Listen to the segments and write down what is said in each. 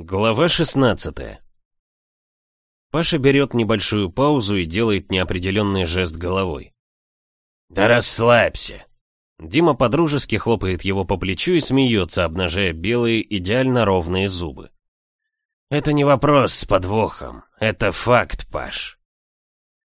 Глава 16 Паша берет небольшую паузу и делает неопределенный жест головой. «Да расслабься!» Дима подружески хлопает его по плечу и смеется, обнажая белые, идеально ровные зубы. «Это не вопрос с подвохом, это факт, Паш».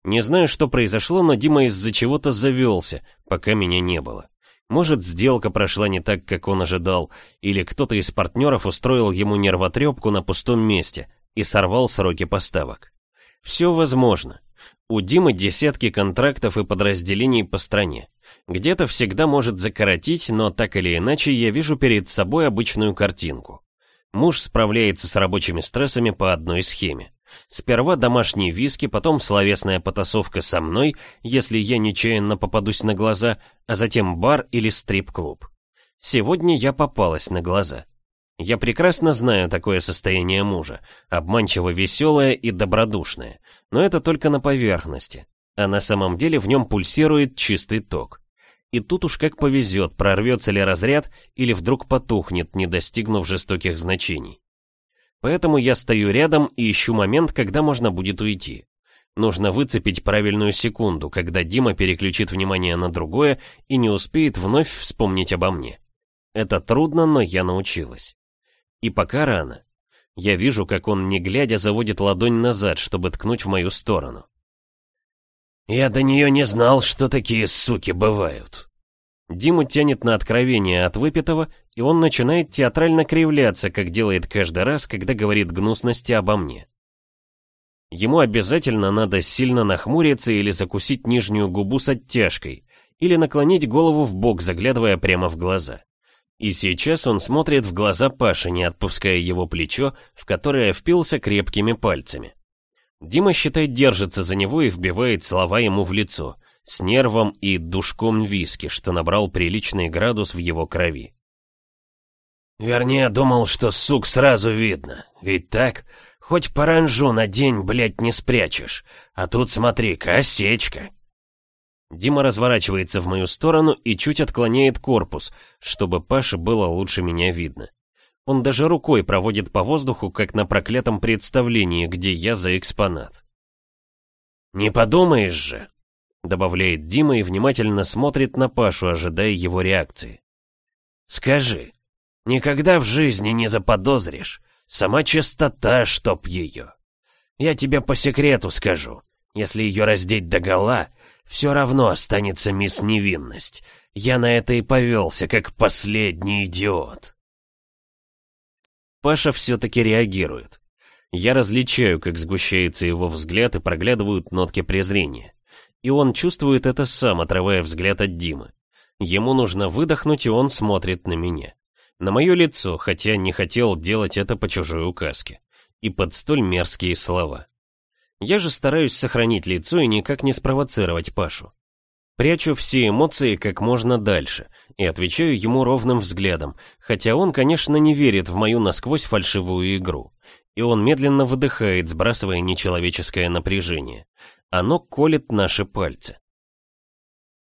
Не знаю, что произошло, но Дима из-за чего-то завелся, пока меня не было. Может, сделка прошла не так, как он ожидал, или кто-то из партнеров устроил ему нервотрепку на пустом месте и сорвал сроки поставок. Все возможно. У Димы десятки контрактов и подразделений по стране. Где-то всегда может закоротить, но так или иначе я вижу перед собой обычную картинку. Муж справляется с рабочими стрессами по одной схеме. Сперва домашние виски, потом словесная потасовка со мной, если я нечаянно попадусь на глаза, а затем бар или стрип-клуб. Сегодня я попалась на глаза. Я прекрасно знаю такое состояние мужа, обманчиво веселое и добродушное, но это только на поверхности, а на самом деле в нем пульсирует чистый ток. И тут уж как повезет, прорвется ли разряд или вдруг потухнет, не достигнув жестоких значений. Поэтому я стою рядом и ищу момент, когда можно будет уйти. Нужно выцепить правильную секунду, когда Дима переключит внимание на другое и не успеет вновь вспомнить обо мне. Это трудно, но я научилась. И пока рано. Я вижу, как он, не глядя, заводит ладонь назад, чтобы ткнуть в мою сторону. «Я до нее не знал, что такие суки бывают», Диму тянет на откровение от выпитого, и он начинает театрально кривляться, как делает каждый раз, когда говорит гнусности обо мне. Ему обязательно надо сильно нахмуриться или закусить нижнюю губу с оттяжкой, или наклонить голову в бок, заглядывая прямо в глаза. И сейчас он смотрит в глаза Паши, не отпуская его плечо, в которое впился крепкими пальцами. Дима, считай, держится за него и вбивает слова ему в лицо — с нервом и душком виски, что набрал приличный градус в его крови. Вернее, думал, что сук сразу видно, ведь так? Хоть паранжу на день, блядь, не спрячешь, а тут смотри-ка, осечка. Дима разворачивается в мою сторону и чуть отклоняет корпус, чтобы Паше было лучше меня видно. Он даже рукой проводит по воздуху, как на проклятом представлении, где я за экспонат. «Не подумаешь же, добавляет Дима и внимательно смотрит на Пашу, ожидая его реакции. «Скажи, никогда в жизни не заподозришь, сама чистота, чтоб ее. Я тебе по секрету скажу, если ее раздеть догола, все равно останется мисс Невинность. Я на это и повелся, как последний идиот». Паша все-таки реагирует. Я различаю, как сгущается его взгляд и проглядывают нотки презрения. И он чувствует это сам, отрывая взгляд от Димы. Ему нужно выдохнуть, и он смотрит на меня. На мое лицо, хотя не хотел делать это по чужой указке. И под столь мерзкие слова. Я же стараюсь сохранить лицо и никак не спровоцировать Пашу. Прячу все эмоции как можно дальше и отвечаю ему ровным взглядом, хотя он, конечно, не верит в мою насквозь фальшивую игру. И он медленно выдыхает, сбрасывая нечеловеческое напряжение. Оно колет наши пальцы.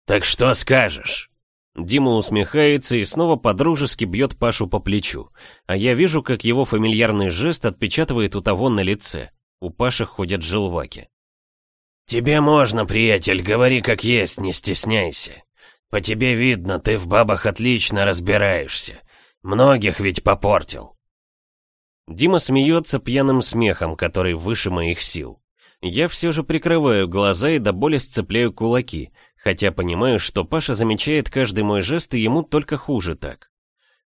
«Так что скажешь?» Дима усмехается и снова подружески бьет Пашу по плечу, а я вижу, как его фамильярный жест отпечатывает у того на лице. У Паши ходят желваки. «Тебе можно, приятель, говори как есть, не стесняйся. По тебе видно, ты в бабах отлично разбираешься. Многих ведь попортил». Дима смеется пьяным смехом, который выше моих сил. Я все же прикрываю глаза и до боли сцепляю кулаки, хотя понимаю, что Паша замечает каждый мой жест, и ему только хуже так.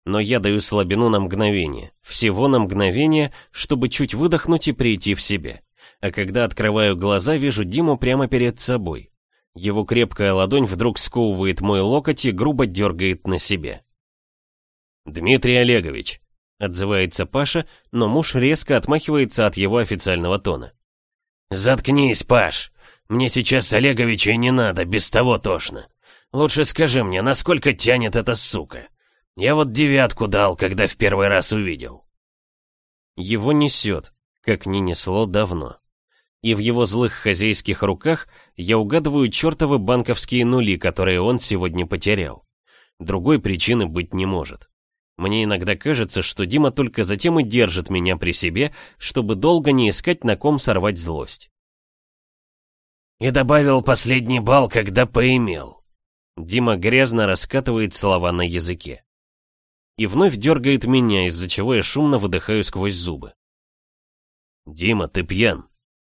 Но я даю слабину на мгновение, всего на мгновение, чтобы чуть выдохнуть и прийти в себя. А когда открываю глаза, вижу Диму прямо перед собой. Его крепкая ладонь вдруг сковывает мой локоть и грубо дергает на себе. «Дмитрий Олегович», — отзывается Паша, но муж резко отмахивается от его официального тона. «Заткнись, Паш. Мне сейчас Олеговича не надо, без того тошно. Лучше скажи мне, насколько тянет эта сука? Я вот девятку дал, когда в первый раз увидел». Его несет, как не несло давно. И в его злых хозяйских руках я угадываю чертовы банковские нули, которые он сегодня потерял. Другой причины быть не может. Мне иногда кажется, что Дима только затем и держит меня при себе, чтобы долго не искать на ком сорвать злость. И добавил последний бал, когда поимел. Дима грязно раскатывает слова на языке. И вновь дергает меня, из-за чего я шумно выдыхаю сквозь зубы. «Дима, ты пьян!»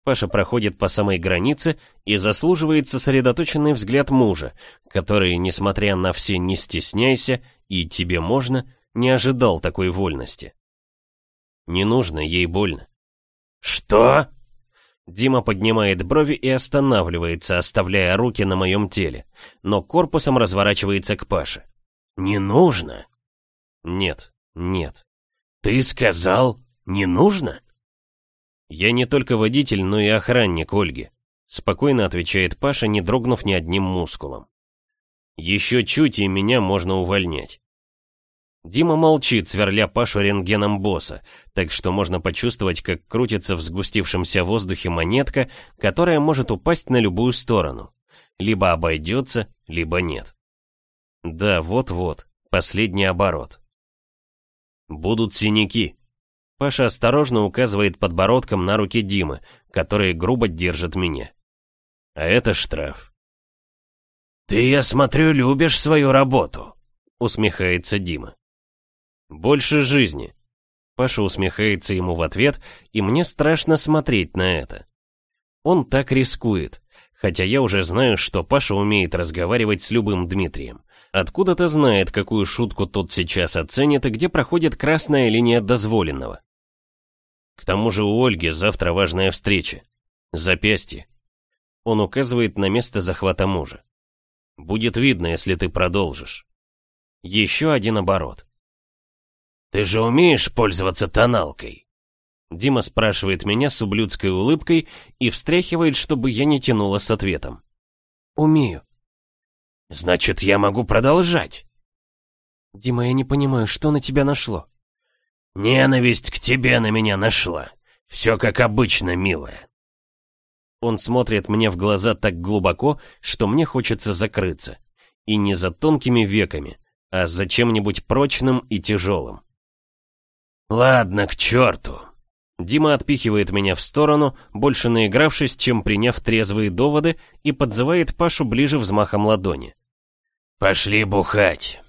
Паша проходит по самой границе и заслуживает сосредоточенный взгляд мужа, который, несмотря на все «не стесняйся» и «тебе можно», не ожидал такой вольности. Не нужно, ей больно. «Что?» Дима поднимает брови и останавливается, оставляя руки на моем теле, но корпусом разворачивается к Паше. «Не нужно?» «Нет, нет». «Ты сказал, не нужно?» «Я не только водитель, но и охранник Ольги», спокойно отвечает Паша, не дрогнув ни одним мускулом. «Еще чуть, и меня можно увольнять». Дима молчит, сверля Пашу рентгеном босса, так что можно почувствовать, как крутится в сгустившемся воздухе монетка, которая может упасть на любую сторону. Либо обойдется, либо нет. Да, вот-вот, последний оборот. Будут синяки. Паша осторожно указывает подбородком на руки Димы, которые грубо держат меня. А это штраф. «Ты, я смотрю, любишь свою работу», — усмехается Дима. «Больше жизни». Паша усмехается ему в ответ, и мне страшно смотреть на это. Он так рискует, хотя я уже знаю, что Паша умеет разговаривать с любым Дмитрием. Откуда-то знает, какую шутку тот сейчас оценит и где проходит красная линия дозволенного. К тому же у Ольги завтра важная встреча. Запястье. Он указывает на место захвата мужа. Будет видно, если ты продолжишь. Еще один оборот. «Ты же умеешь пользоваться тоналкой?» Дима спрашивает меня с ублюдской улыбкой и встряхивает, чтобы я не тянула с ответом. «Умею». «Значит, я могу продолжать». «Дима, я не понимаю, что на тебя нашло?» «Ненависть к тебе на меня нашла. Все как обычно, милая». Он смотрит мне в глаза так глубоко, что мне хочется закрыться. И не за тонкими веками, а за чем-нибудь прочным и тяжелым. «Ладно, к черту!» Дима отпихивает меня в сторону, больше наигравшись, чем приняв трезвые доводы, и подзывает Пашу ближе взмахом ладони. «Пошли бухать!»